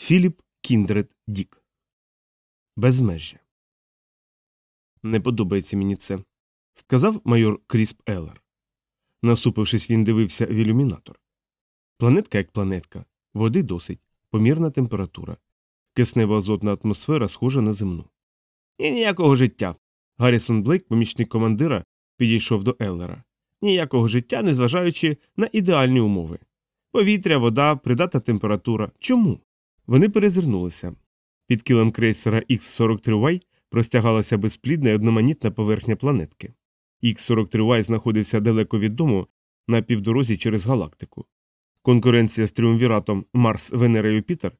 Філіп Кіндред Дік. Безмежжя. Не подобається мені це, сказав майор Крісп Еллер. Насупившись, він дивився в ілюмінатор. Планетка як планетка, води досить, помірна температура, киснево азотна атмосфера схожа на земну. І ніякого життя. Гаррісон Блейк, помічник командира, підійшов до Еллера. Ніякого життя, незважаючи на ідеальні умови. Повітря, вода, придатна температура. Чому? Вони перезирнулися. Під кілем крейсера Х-43Y простягалася безплідна і одноманітна поверхня планетки. Х-43Y знаходився далеко від дому на півдорозі через галактику. Конкуренція з тріумвіратом Марс, Венера Юпітер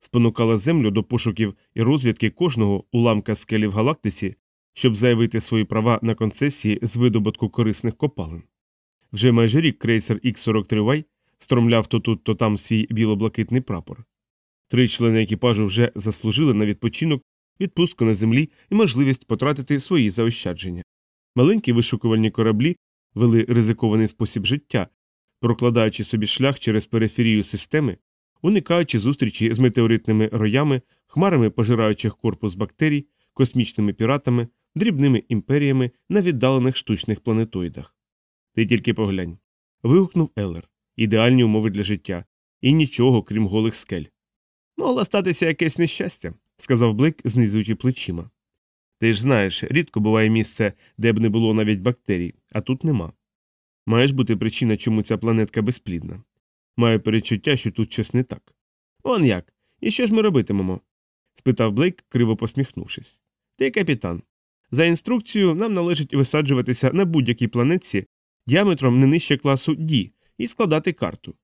спонукала Землю до пошуків і розвідки кожного уламка скелі в галактиці, щоб заявити свої права на концесії з видобутку корисних копалин. Вже майже рік крейсер Х-43Y стромляв то тут, то там свій біло-блакитний прапор. Три члени екіпажу вже заслужили на відпочинок, відпустку на землі і можливість потратити свої заощадження. Маленькі вишукувальні кораблі вели ризикований спосіб життя, прокладаючи собі шлях через периферію системи, уникаючи зустрічі з метеоритними роями, хмарами пожираючих корпус бактерій, космічними піратами, дрібними імперіями на віддалених штучних планетоїдах. Ти тільки поглянь. вигукнув Еллер. Ідеальні умови для життя, і нічого, крім голих скель. Могло статися якесь нещастя, сказав Блейк, знизуючи плечима. Ти ж знаєш, рідко буває місце, де б не було навіть бактерій, а тут нема. Маєш бути причина, чому ця планетка безплідна. Маю перечуття, що тут щось не так. Он як? І що ж ми робитимемо? спитав Блейк, криво посміхнувшись. Ти капітан. За інструкцією, нам належить висаджуватися на будь-якій планетці діаметром не нижче класу D і складати карту.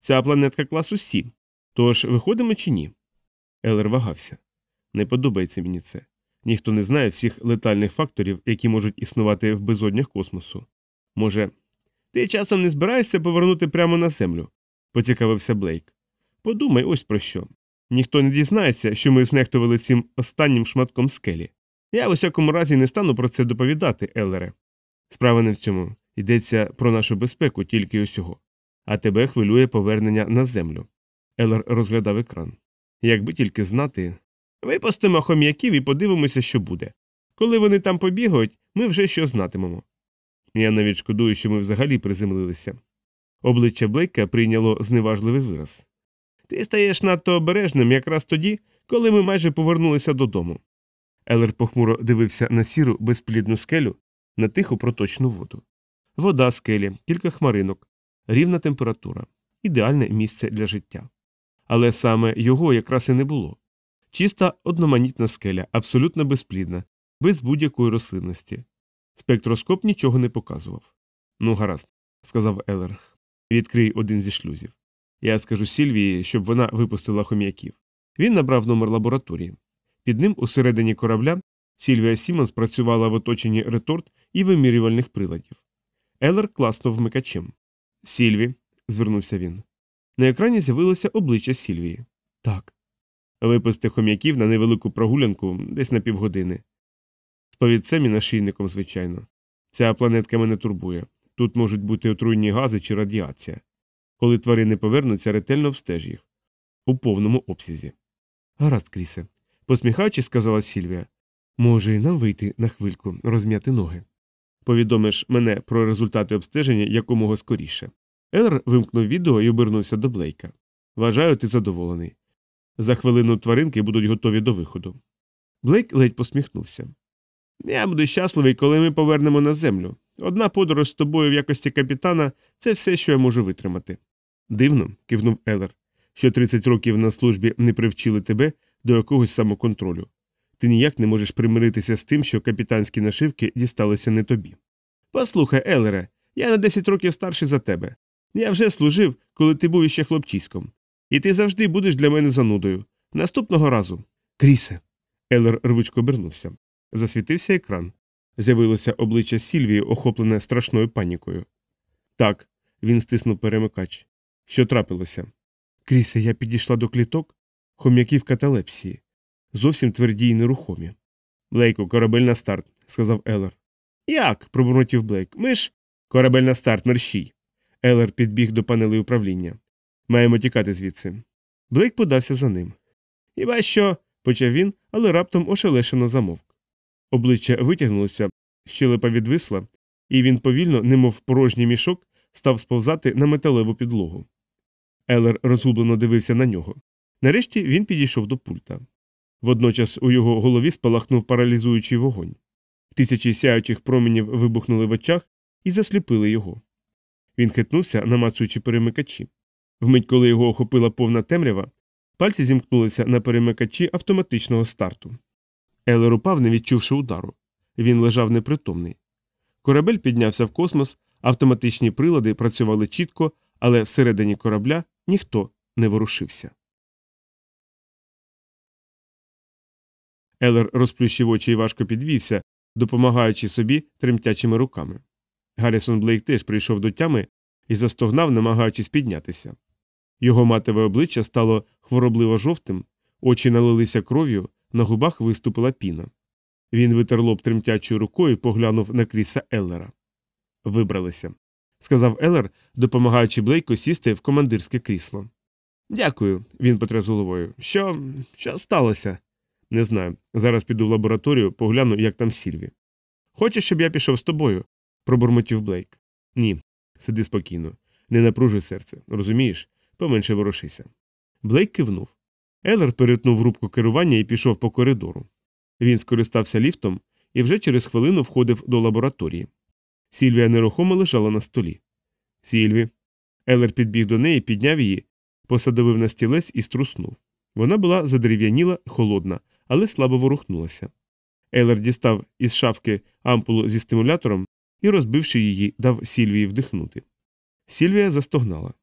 Ця планетка класу Сі, Тож виходимо чи ні? Елер вагався. Не подобається мені це. Ніхто не знає всіх летальних факторів, які можуть існувати в безоднях космосу. Може, ти часом не збираєшся повернути прямо на землю? поцікавився Блейк. Подумай ось про що. Ніхто не дізнається, що ми знехтували цим останнім шматком скелі. Я в усякому разі не стану про це доповідати, Елере. Справа не в цьому йдеться про нашу безпеку тільки усього. А тебе хвилює повернення на землю. Елер розглядав екран. Якби тільки знати. Випустимо хом'яків і подивимося, що буде. Коли вони там побігають, ми вже що знатимемо. Я навіть шкодую, що ми взагалі приземлилися. Обличчя Блейка прийняло зневажливий вираз. Ти стаєш надто обережним якраз тоді, коли ми майже повернулися додому. Елер похмуро дивився на сіру безплідну скелю, на тиху проточну воду. Вода скелі, кілька хмаринок, рівна температура, ідеальне місце для життя але саме його якраз і не було. Чиста одноманітна скеля, абсолютно безплідна, без будь-якої рослинності. Спектроскоп нічого не показував. Ну, гаразд, сказав Елер. Відкрий один зі шлюзів. Я скажу Сільвії, щоб вона випустила хом'яків. Він набрав номер лабораторії. Під ним, усередині корабля, Сільвія Сімонс працювала в оточенні реторт і вимірювальних приладів. Елер клацнув вмикачем. Сільві, звернувся він. На екрані з'явилося обличчя Сільвії. Так. Випусти хом'яків на невелику прогулянку десь на півгодини. З повідцем і нашийником, звичайно. Ця планетка мене турбує. Тут можуть бути отруйні гази чи радіація. Коли тварини повернуться, ретельно обстеж їх. У повному обсязі. Гаразд, Крісе. Посміхаючись, сказала Сільвія. Може, і нам вийти на хвильку, розм'яти ноги. Повідомиш мене про результати обстеження якомога скоріше. Елер вимкнув відео і обернувся до Блейка. Вважаю, ти задоволений. За хвилину тваринки будуть готові до виходу. Блейк ледь посміхнувся. Я буду щасливий, коли ми повернемо на землю. Одна подорож з тобою в якості капітана це все, що я можу витримати. Дивно, кивнув Елер, що 30 років на службі не привчили тебе до якогось самоконтролю. Ти ніяк не можеш примиритися з тим, що капітанські нашивки дісталися не тобі. Послухай, Елере, я на 10 років старший за тебе. Я вже служив, коли ти був іще хлопчиськом. І ти завжди будеш для мене занудою. Наступного разу. Крісе. Елер рвучко обернувся. Засвітився екран. З'явилося обличчя Сільвії, охоплене страшною панікою. Так, він стиснув перемикач. Що трапилося? Крісе, я підійшла до кліток, хом'яків каталепсії. Зовсім тверді й нерухомі. Блейку, корабель на старт, сказав Елер. Як? пробурмотів Блейк. Ми ж. Корабель на старт, мерщій. Елер підбіг до панели управління. Маємо тікати звідси. Блейк подався за ним. Хіба що, почав він, але раптом ошелешено замовк. Обличчя витягнулося, щелепа відвисла, і він повільно, немов порожній мішок, став сповзати на металеву підлогу. Елер розгублено дивився на нього. Нарешті він підійшов до пульта. Водночас у його голові спалахнув паралізуючий вогонь. Тисячі сяючих променів вибухнули в очах і засліпили його. Він хитнувся, намацуючи перемикачі. Вмить, коли його охопила повна темрява, пальці зімкнулися на перемикачі автоматичного старту. Елер упав, не відчувши удару. Він лежав непритомний. Корабель піднявся в космос, автоматичні прилади працювали чітко, але всередині корабля ніхто не ворушився. Елер розплющив очі і важко підвівся, допомагаючи собі тремтячими руками. Гаррісон Блейк теж прийшов до тями і застогнав, намагаючись піднятися. Його матове обличчя стало хворобливо жовтим, очі налилися кров'ю, на губах виступила піна. Він витер лоб тремтячою рукою і поглянув на кріса Еллера. Вибралися, сказав Еллер, допомагаючи Блейку сісти в командирське крісло. Дякую, він потряс головою. Що Що сталося? Не знаю. Зараз піду в лабораторію, погляну, як там Сільві. Хочеш, щоб я пішов з тобою? Пробурмотів Блейк. Ні, сиди спокійно, не напружуй серце, розумієш? Поменше ворушися. Блейк кивнув. Елер перетнув рубку керування і пішов по коридору. Він скористався ліфтом і вже через хвилину входив до лабораторії. Сільвія нерухомо лежала на столі. Сільві. Елер підбіг до неї, підняв її, посадовив на стілець і струснув. Вона була задерев'яніла, холодна, але слабо ворухнулася. Елер дістав із шафки ампулу зі стимулятором і, розбивши її, дав Сільвії вдихнути. Сільвія застогнала.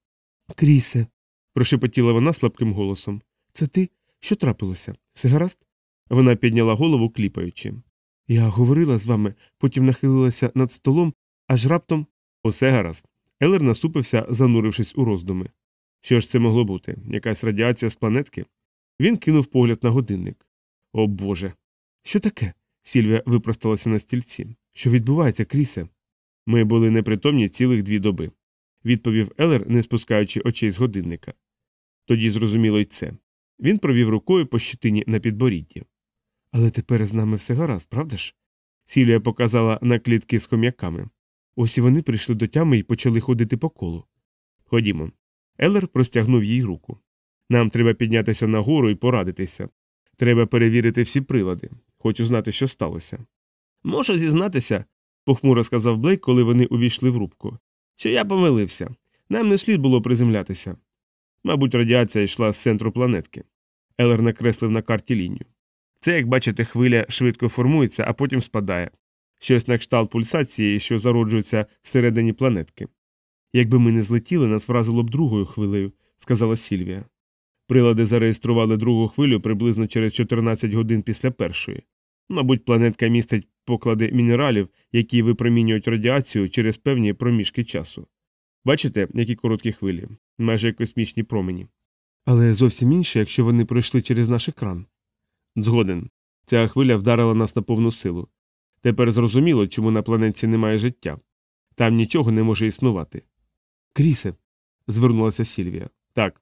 Крісе, прошепотіла вона слабким голосом. Це ти? Що трапилося? Все гаразд? Вона підняла голову, кліпаючи. Я говорила з вами, потім нахилилася над столом, аж раптом усе гаразд. Елер насупився, занурившись у роздуми. Що ж це могло бути? Якась радіація з планетки? Він кинув погляд на годинник. О Боже. Що таке? Сільвія випросталася на стільці. Що відбувається, Крісе? Ми були непритомні цілих дві доби, відповів Елер, не спускаючи очей з годинника. Тоді зрозуміло й це. Він провів рукою по щитині на підборідді. Але тепер з нами все гаразд, правда ж? Сілія показала на клітки з хом'яками. Ось і вони прийшли до тями і почали ходити по колу. Ходімо. Елер простягнув їй руку. Нам треба піднятися нагору і порадитися. Треба перевірити всі прилади. Хочу знати, що сталося. Можу зізнатися, похмуро сказав Блейк, коли вони увійшли в рубку. Що я помилився. Нам не слід було приземлятися. Мабуть, радіація йшла з центру планетки. Елер накреслив на карті лінію. Це, як бачите, хвиля швидко формується, а потім спадає. Щось на кшталт пульсації, що зароджується всередині планетки. Якби ми не злетіли, нас вразило б другою хвилею, сказала Сільвія. Прилади зареєстрували другу хвилю приблизно через 14 годин після першої. Мабуть, планетка містить поклади мінералів, які випромінюють радіацію через певні проміжки часу. Бачите, які короткі хвилі, майже космічні промені. Але зовсім інше, якщо вони пройшли через наш екран. Згоден. Ця хвиля вдарила нас на повну силу. Тепер зрозуміло, чому на планетці немає життя. Там нічого не може існувати. Крісе. звернулася Сільвія. Так.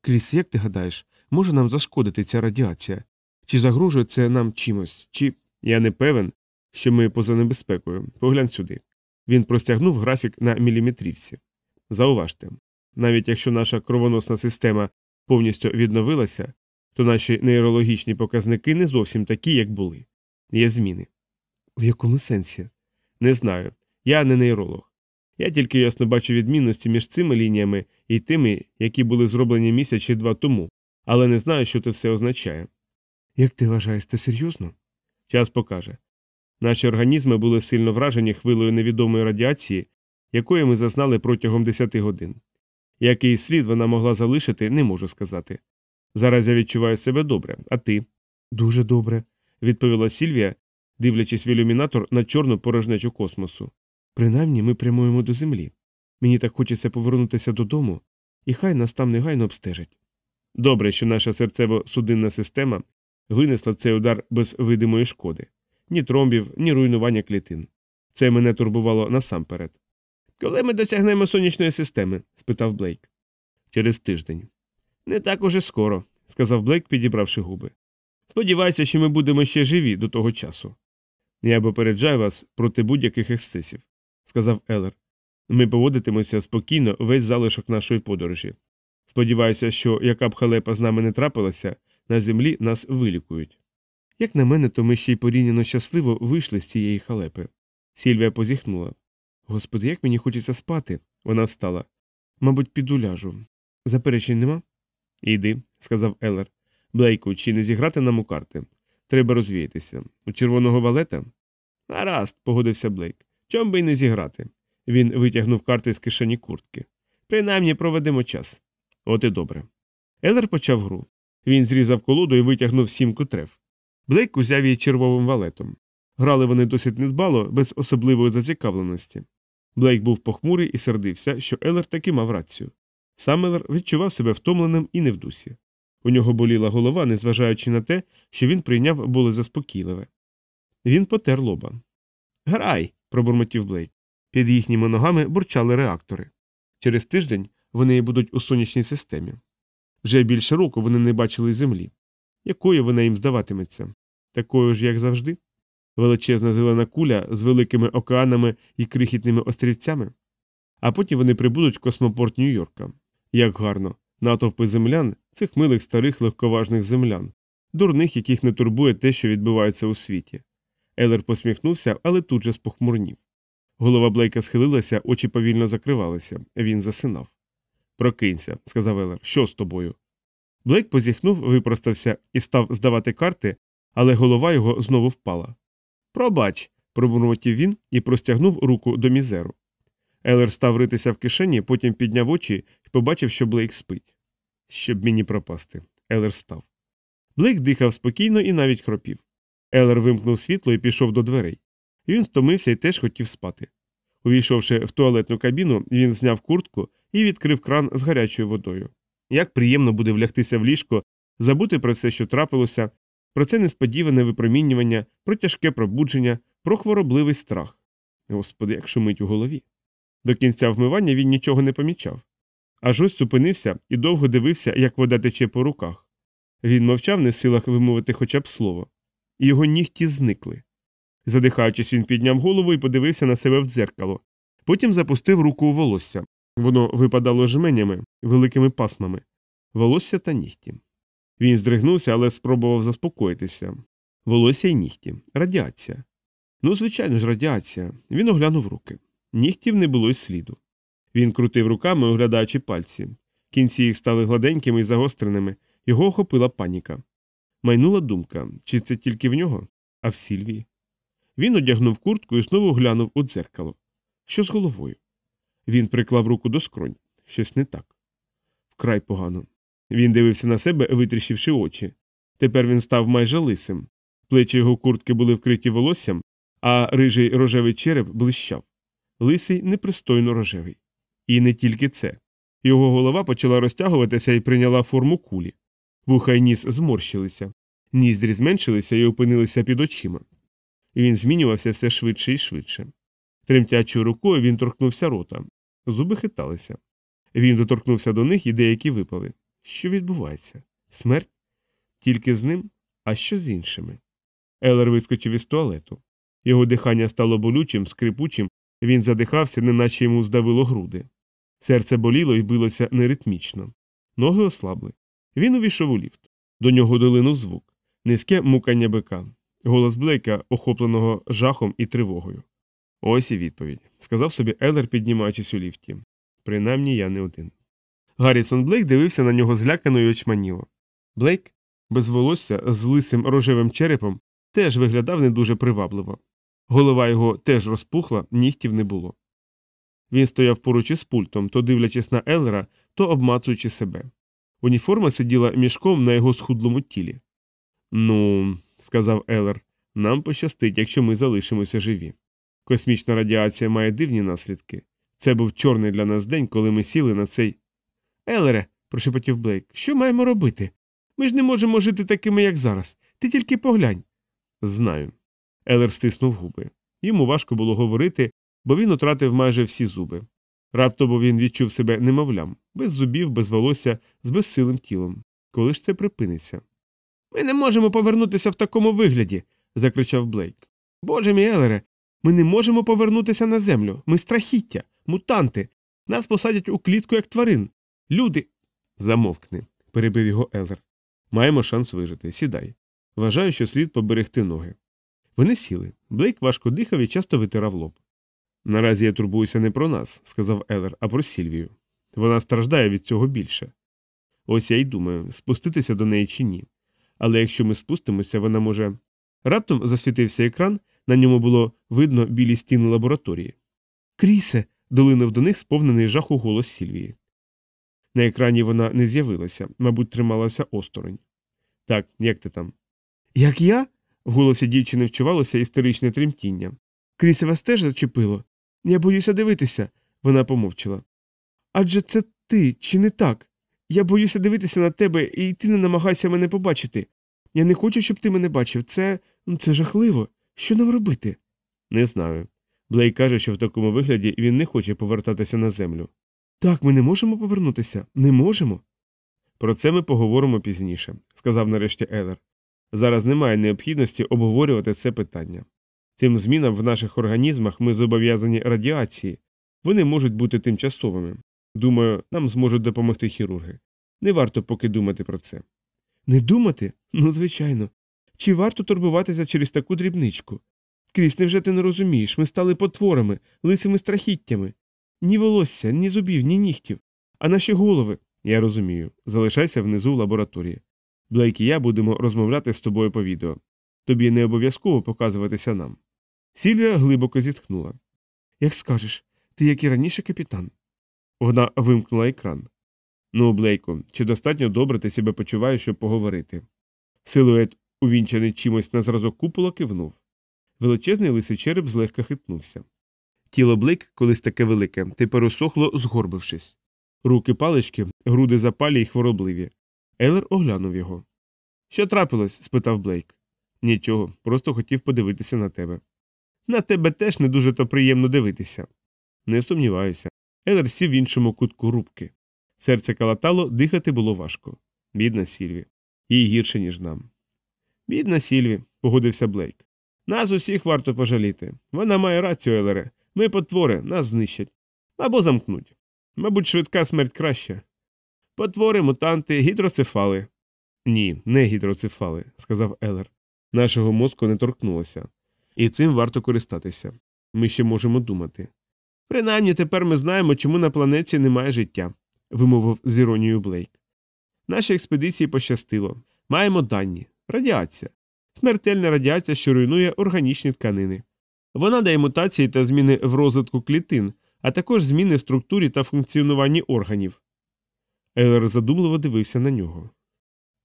Кріс, як ти гадаєш, може нам зашкодити ця радіація? Чи загрожує це нам чимось? Чи. Я не певен, що ми поза небезпекою. Поглянь сюди. Він простягнув графік на міліметрівці. Зауважте, навіть якщо наша кровоносна система повністю відновилася, то наші нейрологічні показники не зовсім такі, як були. Є зміни. В якому сенсі? Не знаю. Я не нейролог. Я тільки ясно бачу відмінності між цими лініями і тими, які були зроблені місяць чи два тому, але не знаю, що це все означає. Як ти вважаєш, це серйозно? Час покаже. Наші організми були сильно вражені хвилою невідомої радіації, якої ми зазнали протягом 10 годин. Який слід вона могла залишити, не можу сказати. Зараз я відчуваю себе добре, а ти? Дуже добре, відповіла Сільвія, дивлячись в ілюмінатор на чорну порожнечу космосу. Принаймні ми прямуємо до землі. Мені так хочеться повернутися додому, і хай нас там негайно обстежать. Добре, що наша серцево-судинна система винесла цей удар без видимої шкоди ні тромбів, ні руйнування клітин. Це мене турбувало насамперед. Коли ми досягнемо сонячної системи? спитав Блейк. Через тиждень. Не так уже скоро, сказав Блейк, підібравши губи. Сподіваюся, що ми будемо ще живі до того часу. Я попереджаю вас проти будь-яких ексцесів, сказав Елер. Ми поводитимемося спокійно весь залишок нашої подорожі. Сподіваюся, що яка б халепа з нами не трапилася, на землі нас вилікують. Як на мене, то ми ще й порівняно щасливо вийшли з цієї халепи. Сільвія позіхнула. Господи, як мені хочеться спати. Вона встала. Мабуть, піду ляжу. Заперечень нема? Іди, сказав Елер. Блейку, чи не зіграти нам у карти? Треба розвіятися. У червоного валета? Гаразд, погодився Блейк. Чом би й не зіграти? Він витягнув карти з кишені куртки. Принаймні проведемо час. От і добре. Елер почав гру. Він зрізав колоду і витягнув сімку треф. Блейк узяв її червовим валетом. Грали вони досить недбало, без особливої зацікавленості. Блейк був похмурий і сердився, що Елер таки мав рацію. Сам Елер відчував себе втомленим і не в дусі. У нього боліла голова, незважаючи на те, що він прийняв було заспокійливе. Він потер лоба. Грай. пробурмотів Блейк. Під їхніми ногами бурчали реактори. Через тиждень вони будуть у сонячній системі. Вже більше року вони не бачили землі. Якою вона їм здаватиметься? Такою ж, як завжди? Величезна зелена куля з великими океанами і крихітними острівцями. А потім вони прибудуть в космопорт Нью-Йорка. Як гарно, натовпи землян, цих милих старих легковажних землян, дурних, яких не турбує те, що відбувається у світі. Елер посміхнувся, але тут же спохмурнів. Голова Блейка схилилася, очі повільно закривалися. Він засинав. Прокинься, сказав Елер. Що з тобою? Блейк позіхнув, випростався і став здавати карти, але голова його знову впала. Пробач, пробурмотів він і простягнув руку до мізеру. Елер став ритися в кишені, потім підняв очі і побачив, що Блейк спить. Щоб мені пропасти. Елер став. Блейк дихав спокійно і навіть хропів. Елер вимкнув світло і пішов до дверей. Він втомився і теж хотів спати. Увійшовши в туалетну кабіну, він зняв куртку і відкрив кран з гарячою водою. Як приємно буде влягтися в ліжко, забути про все, що трапилося, про це несподіване випромінювання, про тяжке пробудження, про хворобливий страх. Господи, як шумить у голові. До кінця вмивання він нічого не помічав. Аж ось зупинився і довго дивився, як вода тече по руках. Він мовчав, не силах вимовити хоча б слово. Його нігті зникли. Задихаючись, він підняв голову і подивився на себе в дзеркало. Потім запустив руку у волосся. Воно випадало жменями, великими пасмами, волосся та нігті. Він здригнувся, але спробував заспокоїтися. Волосся й нігті, радіація. Ну, звичайно ж, радіація. Він оглянув руки. Нігтів не було й сліду. Він крутив руками, оглядаючи пальці. Кінці їх стали гладенькими і загостреними, його охопила паніка. Майнула думка, чи це тільки в нього, а в Сільвії. Він одягнув куртку і знову глянув у дзеркало. Що з головою? Він приклав руку до скронь. Щось не так. Вкрай погано. Він дивився на себе, витріщивши очі. Тепер він став майже лисим. Плечі його куртки були вкриті волоссям, а рижий рожевий череп блищав. Лисий непристойно рожевий. І не тільки це. Його голова почала розтягуватися і прийняла форму кулі. Вуха й ніс зморщилися, ніздрі зменшилися і опинилися під очима. Він змінювався все швидше і швидше. Тремтячою рукою він торкнувся рота. Зуби хиталися. Він доторкнувся до них і деякі випали. Що відбувається? Смерть? Тільки з ним, а що з іншими? Елер вискочив із туалету. Його дихання стало болючим, скрипучим, він задихався, неначе йому здавило груди. Серце боліло і билося неритмічно. Ноги ослабли. Він увійшов у ліфт. До нього долинув звук, низьке мукання бика, голос Блейка, охопленого жахом і тривогою. Ось і відповідь, сказав собі Елер, піднімаючись у ліфті. Принаймні я не один. Гаррісон Блейк дивився на нього злякано й очманіло. Блейк, без волосся, з лисим рожевим черепом, теж виглядав не дуже привабливо. Голова його теж розпухла, нігтів не було. Він стояв поруч із пультом, то дивлячись на Еллера, то обмацуючи себе. Уніформа сиділа мішком на його схудлому тілі. Ну, сказав Еллер, нам пощастить, якщо ми залишимося живі. Космічна радіація має дивні наслідки. Це був чорний для нас день, коли ми сіли на цей. Елере, прошепотів Блейк, що маємо робити? Ми ж не можемо жити такими, як зараз. Ти тільки поглянь. Знаю. Елер стиснув губи. Йому важко було говорити, бо він утратив майже всі зуби. Раптово він відчув себе немовлям, без зубів, без волосся, з безсилим тілом. Коли ж це припиниться? Ми не можемо повернутися в такому вигляді. закричав Блейк. Боже мій Елере, ми не можемо повернутися на землю. Ми страхіття, мутанти. Нас посадять у клітку, як тварин. Люди. Замовкни, перебив його Елер. Маємо шанс вижити. Сідай. Вважаю, що слід поберегти ноги. Вони сіли. Блейк важко дихав і часто витирав лоб. Наразі я турбуюся не про нас, сказав Елер, а про Сільвію. Вона страждає від цього більше. Ось я й думаю, спуститися до неї чи ні. Але якщо ми спустимося, вона може. Раптом засвітився екран, на ньому було видно білі стіни лабораторії. Крісе. долинув до них сповнений жаху голос Сільвії. На екрані вона не з'явилася, мабуть, трималася осторонь. Так, як ти там? Як я? В голосі дівчини вчувалося істеричне тремтіння. Крісе вас теж зачепило. Я боюся дивитися, вона помовчала. Адже це ти, чи не так? Я боюся дивитися на тебе, і ти не намагайся мене побачити. Я не хочу, щоб ти мене бачив. Це це жахливо. Що нам робити? Не знаю. Блей каже, що в такому вигляді він не хоче повертатися на землю. Так, ми не можемо повернутися, не можемо. Про це ми поговоримо пізніше, сказав нарешті Елер. Зараз немає необхідності обговорювати це питання. Цим змінам в наших організмах ми зобов'язані радіації, вони можуть бути тимчасовими. Думаю, нам зможуть допомогти хірурги. Не варто поки думати про це. Не думати? Ну, звичайно. Чи варто турбуватися через таку дрібничку? Кріс, невже ти не розумієш? Ми стали потворами, лисими страхіттями. Ні волосся, ні зубів, ні нігтів. А наші голови. Я розумію. Залишайся внизу в лабораторії. Блейк і я будемо розмовляти з тобою по відео. Тобі не обов'язково показуватися нам. Сільвія глибоко зітхнула. Як скажеш, ти, як і раніше, капітан. Вона вимкнула екран. Ну, Блейку, чи достатньо добре ти себе почуваєш, щоб поговорити? Силует, увінчений чимось на зразок купола, кивнув. Величезний лисий череп злегка хитнувся. Тіло Блейк, колись таке велике, тепер усохло, згорбившись. Руки палички, груди запалі й хворобливі. Елер оглянув його. Що трапилось? спитав Блейк. Нічого, просто хотів подивитися на тебе. На тебе теж не дуже то приємно дивитися. Не сумніваюся. Елер сів в іншому кутку рубки. Серце калатало, дихати було важко. Бідна Сільві. Їй гірше, ніж нам. Бідна Сільві, погодився Блейк. Нас усіх варто пожаліти. Вона має рацію, Елере. Ми потвори, нас знищать. Або замкнуть. Мабуть, швидка смерть краща. Потвори, мутанти, гідроцефали. Ні, не гідроцефали, сказав Елер. Нашого мозку не торкнулося. І цим варто користатися. Ми ще можемо думати. Принаймні тепер ми знаємо, чому на планеті немає життя, вимовив з іронією Блейк. Нашій експедиції пощастило. Маємо дані. Радіація. Смертельна радіація, що руйнує органічні тканини. Вона дає мутації та зміни в розвитку клітин, а також зміни в структурі та функціонуванні органів. Елер задумливо дивився на нього.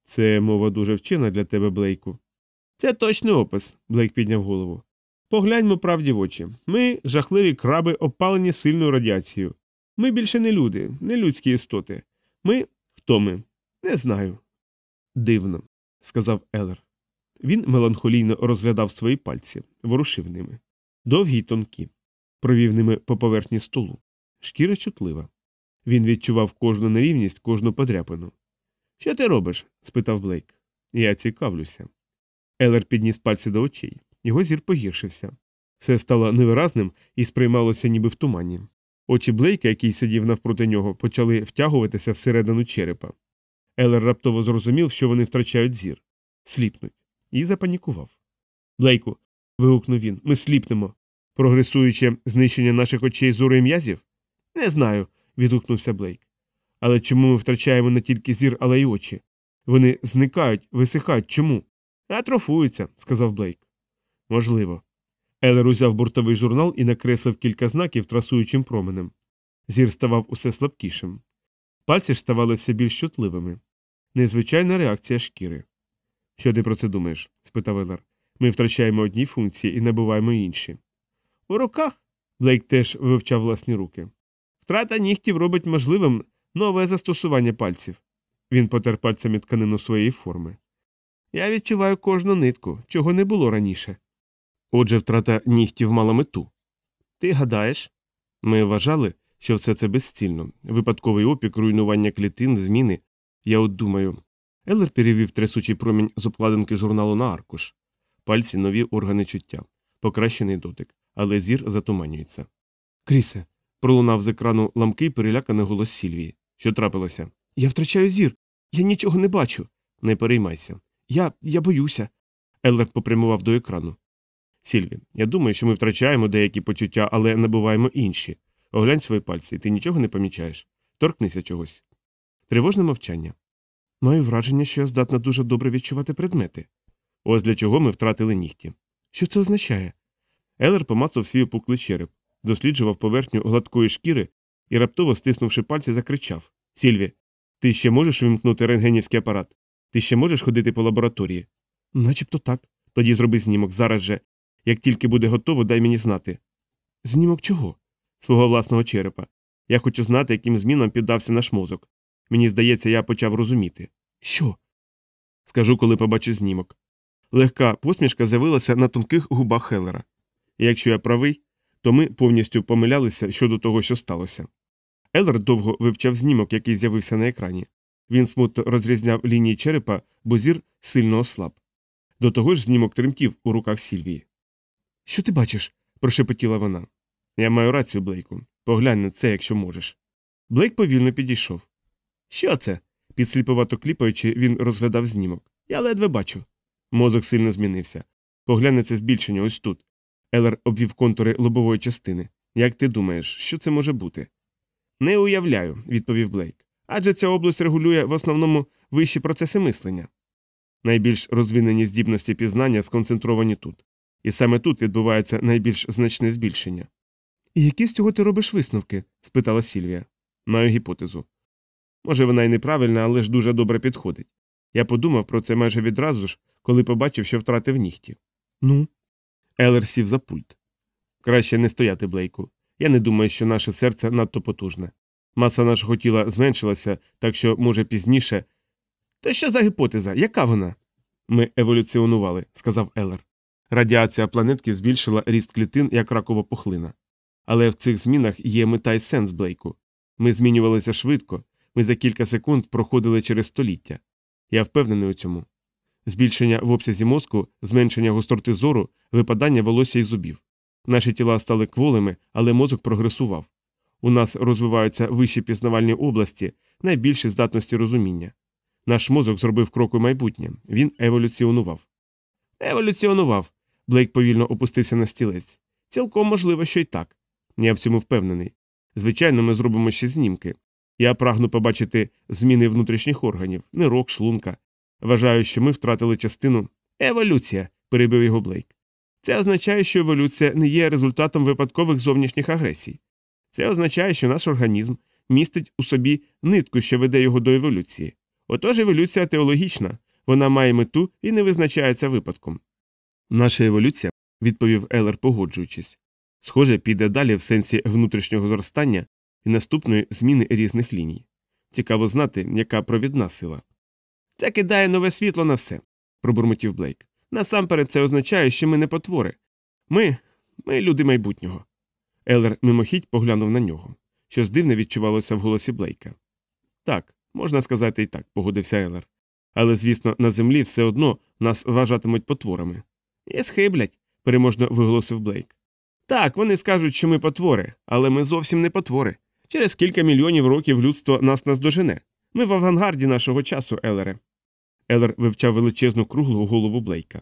Це мова дуже вчена для тебе, Блейку. Це точний опис, Блейк підняв голову. Погляньмо правді в очі. Ми жахливі краби, опалені сильною радіацією. Ми більше не люди, не людські істоти. Ми хто ми? Не знаю. Дивно, сказав Елер. Він меланхолійно розглядав свої пальці, ворушив ними. Довгі й тонкі, провів ними по поверхні столу. Шкіра чутлива. Він відчував кожну нерівність, кожну подряпину. Що ти робиш? спитав Блейк. Я цікавлюся. Елер підніс пальці до очей. Його зір погіршився. Все стало невиразним і сприймалося ніби в тумані. Очі Блейка, який сидів навпроти нього, почали втягуватися всередину черепа. Елер раптово зрозумів, що вони втрачають зір, сліпнуть, і запанікував. Блейку. вигукнув він, ми сліпнемо. Прогресуючи знищення наших очей зору і м'язів? Не знаю, відгукнувся Блейк. Але чому ми втрачаємо не тільки зір, але й очі? Вони зникають, висихають. Чому? Атрофуються, сказав Блейк. Можливо. Елер узяв бортовий журнал і накреслив кілька знаків трасуючим променем. Зір ставав усе слабкішим. Пальці ж ставали все більш чутливими. Незвичайна реакція шкіри. Що ти про це думаєш? спитав Елер. Ми втрачаємо одні функції і набуваємо інші. У руках. Блейк теж вивчав власні руки. Втрата нігтів робить можливим нове застосування пальців. Він потер пальцями тканину своєї форми. Я відчуваю кожну нитку, чого не було раніше. Отже, втрата нігтів мала мету. Ти гадаєш? Ми вважали, що все це безцільно, випадковий опік, руйнування клітин, зміни. Я от думаю. Еллер перевів трясучий промінь з обкладинки журналу на аркуш. Пальці нові органи чуття, покращений дотик, але зір затуманюється. Крісе. пролунав з екрану ламкий переляканий голос Сільвії. Що трапилося? Я втрачаю зір. Я нічого не бачу. Не переймайся. Я я боюся. Еллер попрямував до екрану. Сільві, я думаю, що ми втрачаємо деякі почуття, але набуваємо інші. Оглянь свої пальці, ти нічого не помічаєш. Торкнися чогось. Тривожне мовчання. Маю враження, що я здатна дуже добре відчувати предмети. Ось для чого ми втратили нігті. Що це означає? Елер помацав свій опуклий череп, досліджував поверхню гладкої шкіри і, раптово стиснувши пальці, закричав Сільві, ти ще можеш вимкнути рентгенівський апарат? Ти ще можеш ходити по лабораторії? Начебто так. Тоді зроби знімок зараз же. Як тільки буде готово, дай мені знати. Знімок чого? Свого власного черепа. Я хочу знати, яким змінам піддався наш мозок. Мені здається, я почав розуміти. Що? Скажу, коли побачу знімок. Легка посмішка з'явилася на тонких губах Хеллера. І якщо я правий, то ми повністю помилялися щодо того, що сталося. Еллер довго вивчав знімок, який з'явився на екрані. Він смутно розрізняв лінії черепа, бо зір сильно ослаб. До того ж, знімок тремтів у руках Сільвії. Що ти бачиш? прошепотіла вона. Я маю рацію, Блейку. Поглянь на це, якщо можеш. Блейк повільно підійшов. Що це? підсліпувато кліпаючи, він розглядав знімок. Я ледве бачу. Мозок сильно змінився. Поглянь на це збільшення ось тут. Елер обвів контури лобової частини. Як ти думаєш, що це може бути? Не уявляю, відповів Блейк. Адже ця область регулює в основному вищі процеси мислення. Найбільш розвинені здібності пізнання сконцентровані тут, і саме тут відбувається найбільш значне збільшення. І які з цього ти робиш висновки? спитала Сільвія. Маю гіпотезу. Може, вона й неправильна, але ж дуже добре підходить. Я подумав про це майже відразу ж, коли побачив, що втратив нігті. Ну. Елер сів за пульт. Краще не стояти, Блейку. Я не думаю, що наше серце надто потужне. Маса нашого тіла зменшилася, так що, може, пізніше. Та що за гіпотеза? Яка вона? Ми еволюціонували, сказав Елер. Радіація планетки збільшила ріст клітин як ракова пухлина. Але в цих змінах є мета й сенс Блейку. Ми змінювалися швидко, ми за кілька секунд проходили через століття. Я впевнений у цьому. Збільшення в обсязі мозку, зменшення гостроти зору, випадання волосся і зубів. Наші тіла стали кволими, але мозок прогресував. У нас розвиваються вищі пізнавальні області, найбільші здатності розуміння. Наш мозок зробив крок у майбутнє, він еволюціонував. Еволюціонував. Блейк повільно опустився на стілець. Цілком можливо, що й так. Я в цьому впевнений. Звичайно, ми зробимо ще знімки. Я прагну побачити зміни внутрішніх органів, нирок, шлунка. Вважаю, що ми втратили частину еволюція, перебив його Блейк. Це означає, що еволюція не є результатом випадкових зовнішніх агресій. Це означає, що наш організм містить у собі нитку, що веде його до еволюції. Отож еволюція теологічна, вона має мету і не визначається випадком. Наша еволюція, відповів Елер, погоджуючись, схоже, піде далі в сенсі внутрішнього зростання і наступної зміни різних ліній. Цікаво знати, яка провідна сила. Це кидає нове світло на все, пробурмотів Блейк. Насамперед це означає, що ми не потвори. Ми ми люди майбутнього. Елер мимохідь поглянув на нього. Щось дивне відчувалося в голосі Блейка. Так, можна сказати і так, погодився Елер. Але, звісно, на землі все одно нас вважатимуть потворами. І схиблять, переможно виголосив Блейк. Так, вони скажуть, що ми потвори, але ми зовсім не потвори. Через кілька мільйонів років людство нас наздожене. Ми в авангарді нашого часу, Елере. Елер вивчав величезну круглу голову Блейка.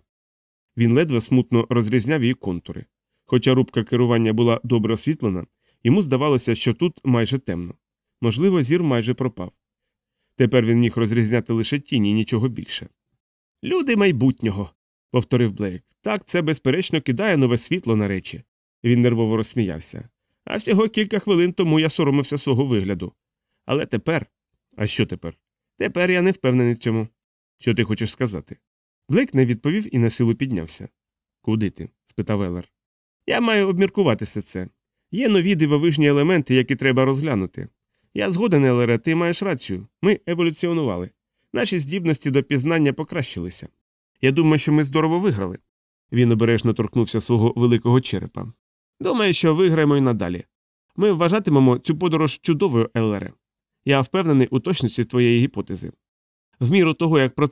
Він ледве смутно розрізняв її контури. Хоча рубка керування була добре освітлена, йому здавалося, що тут майже темно. Можливо, зір майже пропав. Тепер він міг розрізняти лише тіні, нічого більше. Люди майбутнього, повторив Блейк. Так це, безперечно, кидає нове світло на речі. Він нервово розсміявся. А всього кілька хвилин тому я соромився свого вигляду. Але тепер. А що тепер? Тепер я не впевнений в цьому. Що ти хочеш сказати? Блейк не відповів і на силу піднявся. Куди ти? спитав Елер. Я маю обміркуватися це. Є нові дивовижні елементи, які треба розглянути. Я згоден, Елере, ти маєш рацію. Ми еволюціонували. Наші здібності до пізнання покращилися. Я думаю, що ми здорово виграли. Він обережно торкнувся свого великого черепа. Думаю, що виграємо й надалі. Ми вважатимемо цю подорож чудовою, Елере. Я впевнений у точності твоєї гіпотези. В міру того, як процес